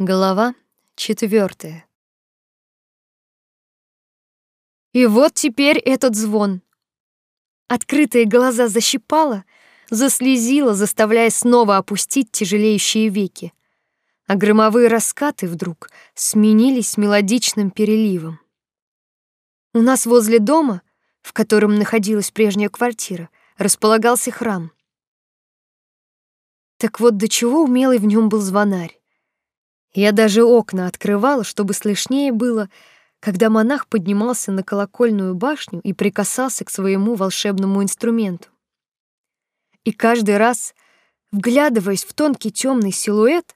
Глава четвертая. И вот теперь этот звон. Открытые глаза защипало, заслезило, заставляя снова опустить тяжелеющие веки. А громовые раскаты вдруг сменились мелодичным переливом. У нас возле дома, в котором находилась прежняя квартира, располагался храм. Так вот до чего умелый в нем был звонарь. Я даже окна открывала, чтобы слышнее было, когда монах поднимался на колокольную башню и прикасался к своему волшебному инструменту. И каждый раз, вглядываясь в тонкий темный силуэт,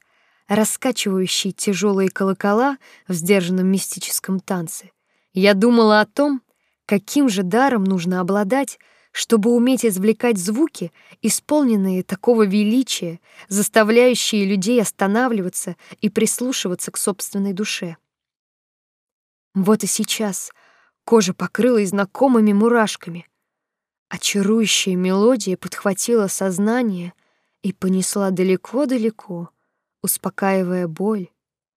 раскачивающий тяжелые колокола в сдержанном мистическом танце, я думала о том, каким же даром нужно обладать, чтобы уметь извлекать звуки, исполненные такого величия, заставляющие людей останавливаться и прислушиваться к собственной душе. Вот и сейчас кожа покрылась знакомыми мурашками. Очарующая мелодия подхватила сознание и понесла далеко-далеко, успокаивая боль,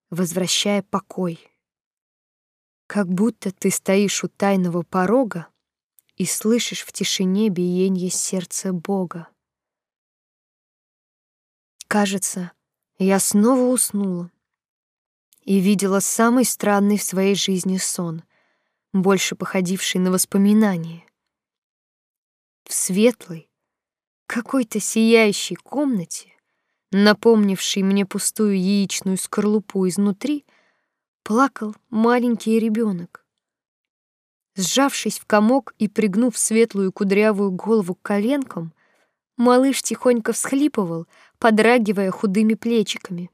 возвращая покой. Как будто ты стоишь у тайного порога, и слышишь в тишине биение сердца Бога. Кажется, я снова уснула и видела самый странный в своей жизни сон, больше походивший на воспоминание. В светлой, какой-то сияющей комнате, напомнившей мне пустую яичную скорлупу изнутри, плакал маленький ребенок. Сжавшись в комок и пригнув светлую кудрявую голову к коленкам, малыш тихонько всхлипывал, подрагивая худыми плечиками.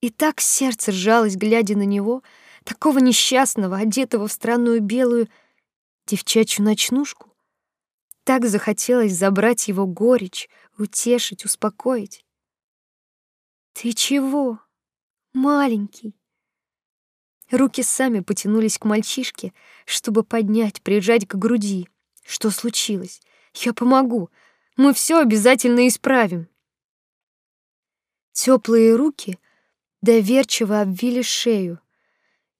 И так сердце сжалось, глядя на него, такого несчастного, одетого в странную белую девчачью ночнушку. Так захотелось забрать его горечь, утешить, успокоить. «Ты чего, маленький?» Руки сами потянулись к мальчишке, чтобы поднять, прижать к груди. Что случилось? Я помогу. Мы все обязательно исправим. Теплые руки доверчиво обвили шею,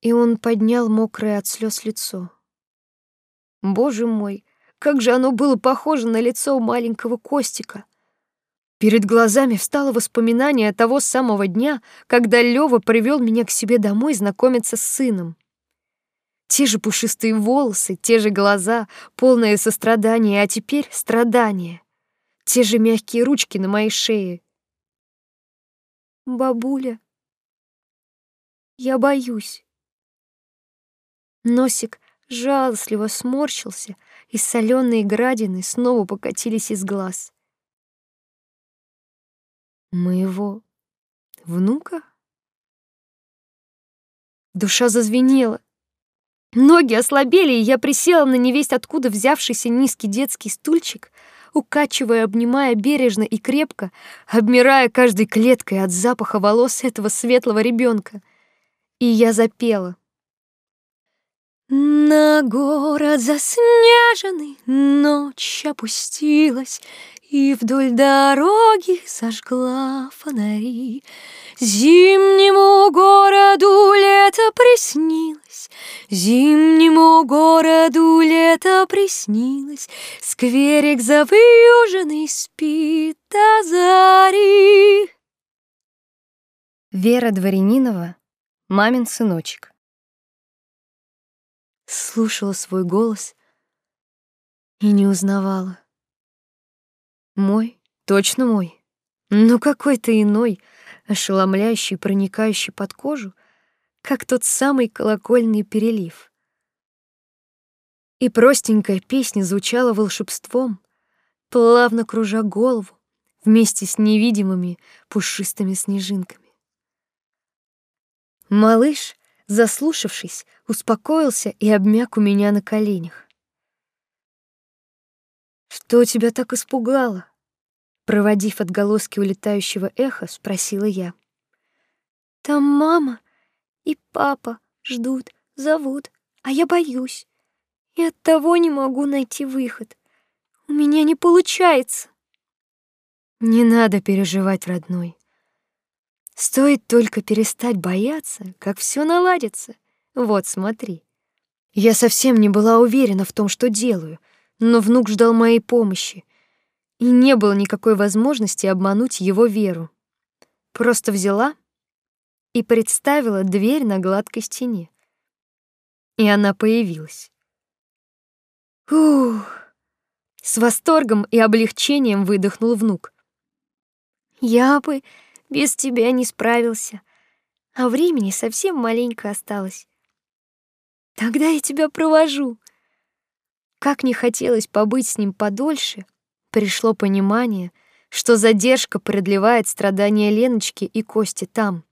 и он поднял мокрое от слез лицо. Боже мой, как же оно было похоже на лицо маленького Костика — Перед глазами встало воспоминание того самого дня, когда Лёва привёл меня к себе домой знакомиться с сыном. Те же пушистые волосы, те же глаза, полное сострадание, а теперь страдание. Те же мягкие ручки на моей шее. Бабуля, я боюсь. Носик жалостливо сморщился, и соленые градины снова покатились из глаз моего внука? Душа зазвенела. Ноги ослабели, и я присела на невесть откуда взявшийся низкий детский стульчик, укачивая, обнимая бережно и крепко, обмирая каждой клеткой от запаха волос этого светлого ребенка. И я запела. На город заснеженный ночь опустилась, и вдоль дороги сожгла фонари. Зимнему городу лето приснилось, Зимнему городу лето приснилось, Скверик завьюженный спит до зари. Вера Дворянинова, мамин сыночек. Слушала свой голос и не узнавала. Мой, точно мой. Но какой-то иной, ошеломляющий, проникающий под кожу, как тот самый колокольный перелив. И простенькая песня звучала волшебством, плавно кружа голову вместе с невидимыми пушистыми снежинками. Малыш, заслушавшись, успокоился и обмяк у меня на коленях. Что тебя так испугало? Проводив отголоски улетающего эха, спросила я. Там мама и папа ждут, зовут, а я боюсь. И от того не могу найти выход. У меня не получается. Не надо переживать, родной. Стоит только перестать бояться, как все наладится. Вот, смотри. Я совсем не была уверена в том, что делаю, но внук ждал моей помощи, и не было никакой возможности обмануть его веру. Просто взяла и представила дверь на гладкой стене. И она появилась. Ух! С восторгом и облегчением выдохнул внук. Я бы без тебя не справился, а времени совсем маленько осталось. Тогда я тебя провожу. Как не хотелось побыть с ним подольше, пришло понимание, что задержка продлевает страдания Леночки и Кости там,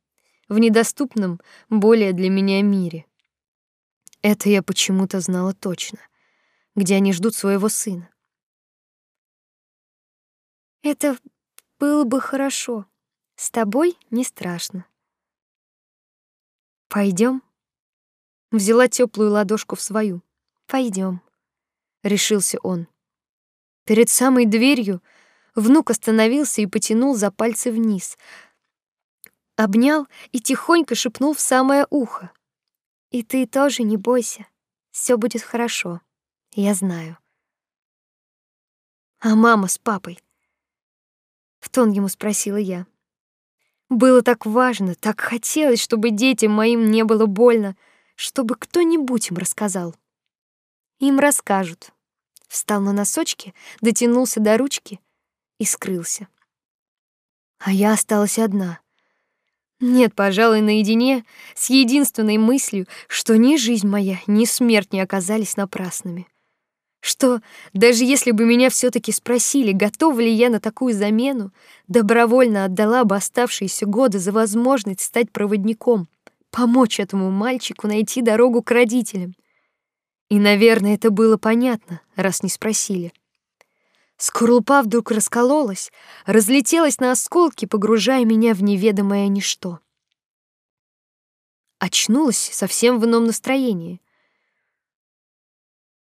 в недоступном более для меня мире. Это я почему-то знала точно, где они ждут своего сына. Это было бы хорошо. С тобой не страшно. Пойдем. Взяла теплую ладошку в свою. Пойдем. Решился он. Перед самой дверью внук остановился и потянул за пальцы вниз. Обнял и тихонько шепнул в самое ухо. И ты тоже не бойся. все будет хорошо. Я знаю. А мама с папой? В тон ему спросила я. Было так важно, так хотелось, чтобы детям моим не было больно, чтобы кто-нибудь им рассказал. Им расскажут. Встал на носочки, дотянулся до ручки и скрылся. А я осталась одна. Нет, пожалуй, наедине с единственной мыслью, что ни жизнь моя, ни смерть не оказались напрасными. Что даже если бы меня все таки спросили, готова ли я на такую замену, добровольно отдала бы оставшиеся годы за возможность стать проводником, помочь этому мальчику найти дорогу к родителям. И, наверное, это было понятно, раз не спросили. Скорлупа вдруг раскололась, разлетелась на осколки, погружая меня в неведомое ничто. Очнулась совсем в ином настроении.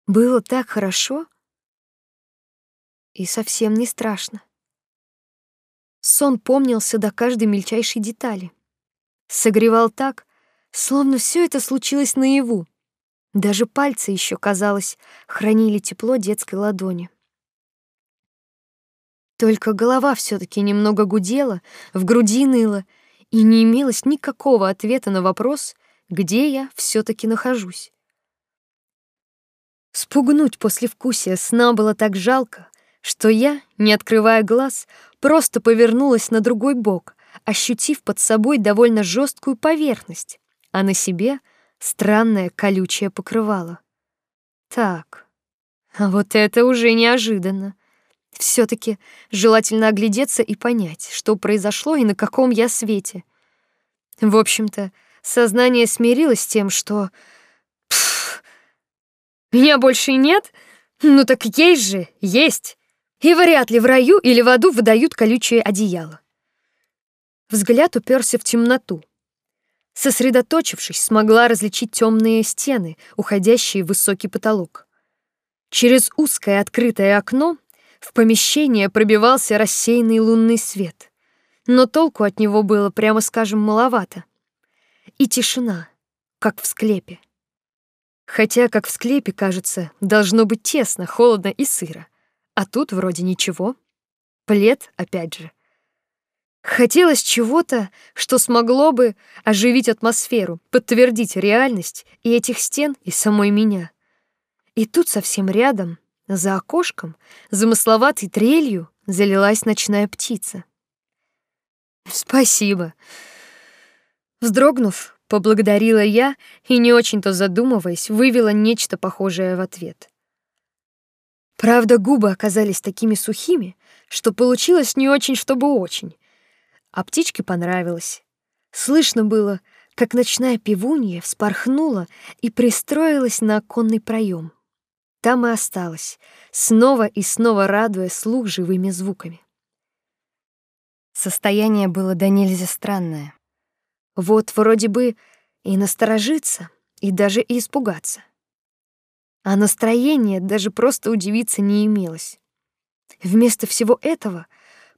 Было так хорошо и совсем не страшно. Сон помнился до каждой мельчайшей детали. Согревал так, словно все это случилось наяву. Даже пальцы еще, казалось, хранили тепло детской ладони. Только голова все таки немного гудела, в груди ныла, и не имелось никакого ответа на вопрос, где я все таки нахожусь. Спугнуть послевкусие сна было так жалко, что я, не открывая глаз, просто повернулась на другой бок, ощутив под собой довольно жесткую поверхность, а на себе странное колючее покрывало. Так, а вот это уже неожиданно все таки желательно оглядеться и понять, что произошло и на каком я свете. В общем-то, сознание смирилось с тем, что... Меня больше нет? Ну так есть же, есть. И вряд ли в раю или в аду выдают колючее одеяло. Взгляд уперся в темноту. Сосредоточившись, смогла различить темные стены, уходящие в высокий потолок. Через узкое открытое окно в помещение пробивался рассеянный лунный свет, но толку от него было, прямо скажем, маловато. И тишина, как в склепе. Хотя, как в склепе, кажется, должно быть тесно, холодно и сыро. А тут вроде ничего. Плед, опять же. Хотелось чего-то, что смогло бы оживить атмосферу, подтвердить реальность и этих стен, и самой меня. И тут совсем рядом за окошком, замысловатой трелью, залилась ночная птица. «Спасибо». Вздрогнув, поблагодарила я и, не очень-то задумываясь, вывела нечто похожее в ответ. Правда, губы оказались такими сухими, что получилось не очень, чтобы очень. А птичке понравилось. Слышно было, как ночная пивунья вспорхнула и пристроилась на оконный проем. Там и осталась, снова и снова радуя слух живыми звуками. Состояние было до нельзя странное. Вот вроде бы и насторожиться, и даже и испугаться. А настроение даже просто удивиться не имелось. Вместо всего этого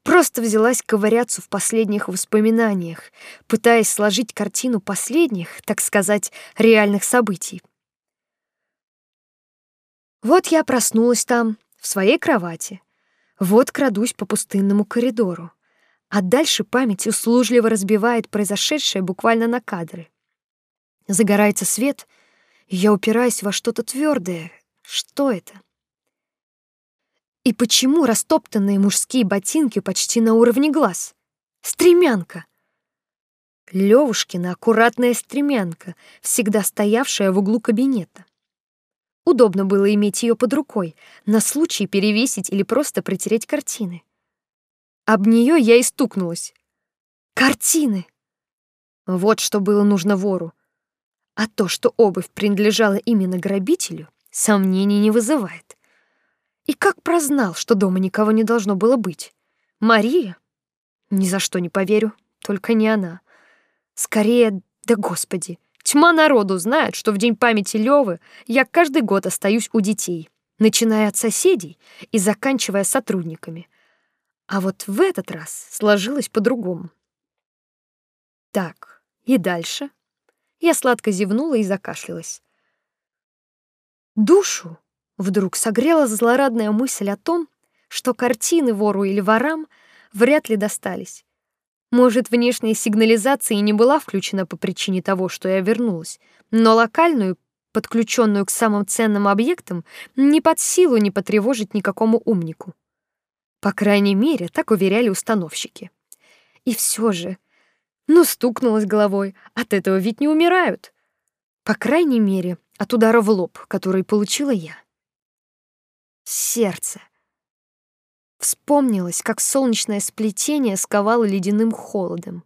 Просто взялась ковыряться в последних воспоминаниях, пытаясь сложить картину последних, так сказать, реальных событий. Вот я проснулась там, в своей кровати. Вот крадусь по пустынному коридору. А дальше память услужливо разбивает произошедшее буквально на кадры. Загорается свет, и я упираюсь во что-то твердое. Что это? И почему растоптанные мужские ботинки почти на уровне глаз? Стремянка. Левушкина аккуратная стремянка, всегда стоявшая в углу кабинета. Удобно было иметь ее под рукой, на случай перевесить или просто протереть картины. Об нее я и стукнулась. Картины! Вот что было нужно вору. А то, что обувь принадлежала именно грабителю, сомнений не вызывает. И как прознал, что дома никого не должно было быть? Мария? Ни за что не поверю, только не она. Скорее, да господи, тьма народу знает, что в день памяти Лёвы я каждый год остаюсь у детей, начиная от соседей и заканчивая сотрудниками. А вот в этот раз сложилось по-другому. Так, и дальше? Я сладко зевнула и закашлялась. Душу Вдруг согрела злорадная мысль о том, что картины вору или ворам вряд ли достались. Может, внешняя сигнализация и не была включена по причине того, что я вернулась, но локальную, подключенную к самым ценным объектам, не под силу не потревожить никакому умнику. По крайней мере, так уверяли установщики. И все же, ну, стукнулась головой, от этого ведь не умирают. По крайней мере, от удара в лоб, который получила я сердце. Вспомнилось, как солнечное сплетение сковало ледяным холодом.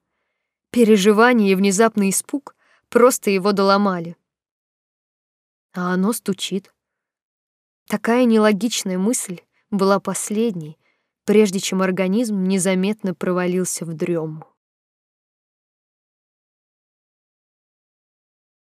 Переживание и внезапный испуг просто его доломали. А оно стучит. Такая нелогичная мысль была последней, прежде чем организм незаметно провалился в дрему.